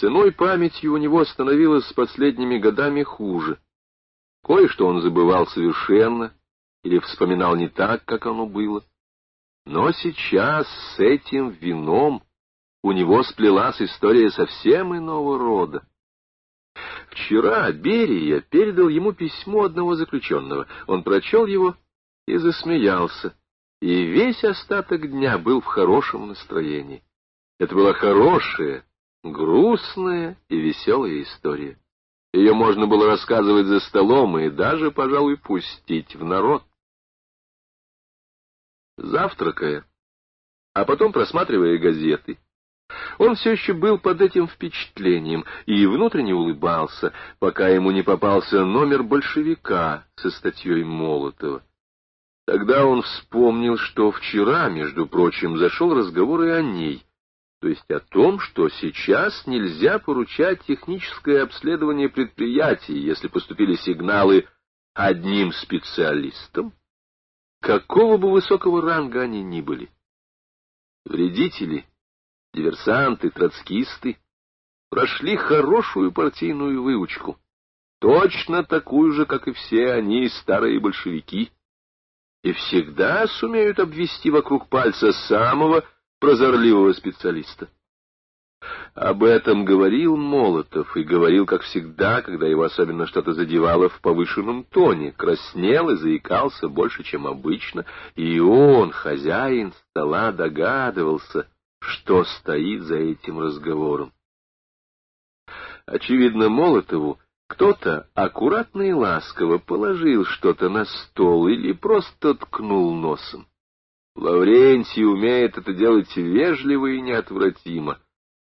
Ценой памяти у него становилось с последними годами хуже. Кое-что он забывал совершенно или вспоминал не так, как оно было. Но сейчас с этим вином у него сплелась история совсем иного рода. Вчера Берия передал ему письмо одного заключенного. Он прочел его и засмеялся, и весь остаток дня был в хорошем настроении. Это была хорошая, грустная и веселая история. Ее можно было рассказывать за столом и даже, пожалуй, пустить в народ. Завтракая, а потом просматривая газеты, он все еще был под этим впечатлением и внутренне улыбался, пока ему не попался номер большевика со статьей Молотова. Тогда он вспомнил, что вчера, между прочим, зашел разговор и о ней, то есть о том, что сейчас нельзя поручать техническое обследование предприятий, если поступили сигналы одним специалистам, какого бы высокого ранга они ни были. Вредители, диверсанты, троцкисты прошли хорошую партийную выучку, точно такую же, как и все они, старые большевики, и всегда сумеют обвести вокруг пальца самого прозорливого специалиста. Об этом говорил Молотов, и говорил, как всегда, когда его особенно что-то задевало в повышенном тоне, краснел и заикался больше, чем обычно, и он, хозяин стола, догадывался, что стоит за этим разговором. Очевидно, Молотову кто-то аккуратно и ласково положил что-то на стол или просто ткнул носом. Лаврентий умеет это делать вежливо и неотвратимо.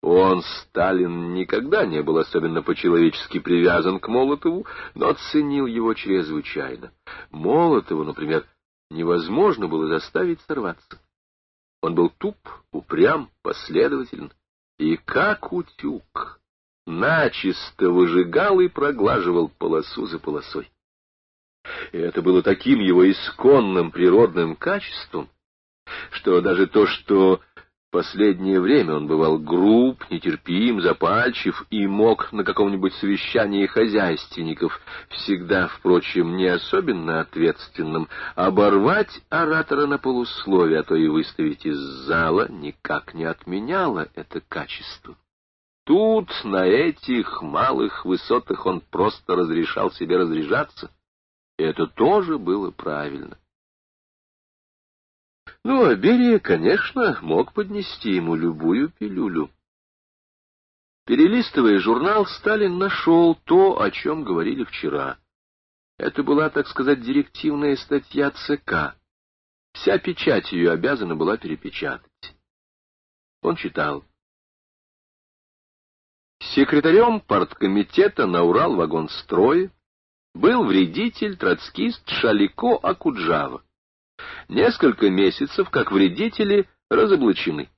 Он, Сталин, никогда не был особенно по-человечески привязан к Молотову, но ценил его чрезвычайно. Молотову, например, невозможно было заставить сорваться. Он был туп, упрям, последователен, и как утюг, начисто выжигал и проглаживал полосу за полосой. И это было таким его исконным природным качеством, что даже то, что последнее время он бывал груб, нетерпим, запальчив и мог на каком-нибудь совещании хозяйственников, всегда, впрочем, не особенно ответственным, оборвать оратора на полусловие, а то и выставить из зала, никак не отменяло это качество. Тут, на этих малых высотах, он просто разрешал себе разряжаться, и это тоже было правильно. Ну, а Берия, конечно, мог поднести ему любую пилюлю. Перелистывая журнал, Сталин нашел то, о чем говорили вчера. Это была, так сказать, директивная статья ЦК. Вся печать ее обязана была перепечатать. Он читал. Секретарем парткомитета на Урал-вагонстрое был вредитель троцкист Шалико Акуджава несколько месяцев как вредители разоблачены.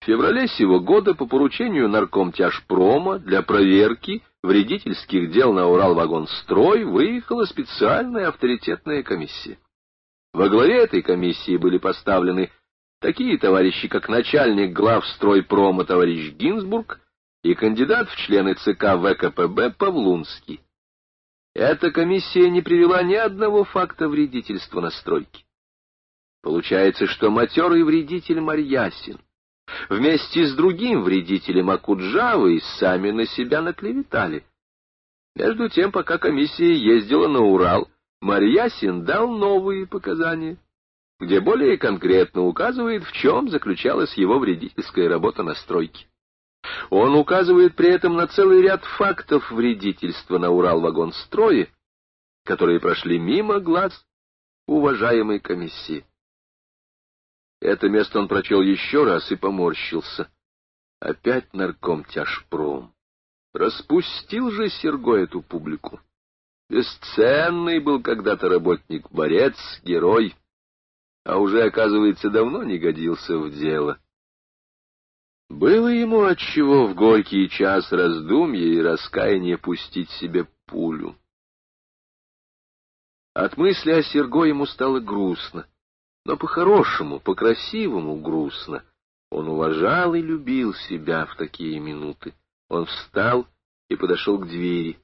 В феврале сего года по поручению тяжпрома для проверки вредительских дел на Уралвагонстрой выехала специальная авторитетная комиссия. Во главе этой комиссии были поставлены такие товарищи, как начальник главстройпрома товарищ Гинзбург и кандидат в члены ЦК ВКПБ Павлунский. Эта комиссия не привела ни одного факта вредительства на стройке. Получается, что матерый вредитель Марьясин вместе с другим вредителем Акуджавой сами на себя наклеветали. Между тем, пока комиссия ездила на Урал, Марьясин дал новые показания, где более конкретно указывает, в чем заключалась его вредительская работа на стройке. Он указывает при этом на целый ряд фактов вредительства на Урал-вагонстрое, которые прошли мимо глаз уважаемой комиссии. Это место он прочел еще раз и поморщился. Опять нарком тяжпром. Распустил же Серго эту публику. Бесценный был когда-то работник, борец, герой, а уже, оказывается, давно не годился в дело. Было ему отчего в горький час раздумья и раскаяния пустить себе пулю. От мысли о Серго ему стало грустно но по-хорошему, по-красивому грустно. Он уважал и любил себя в такие минуты. Он встал и подошел к двери.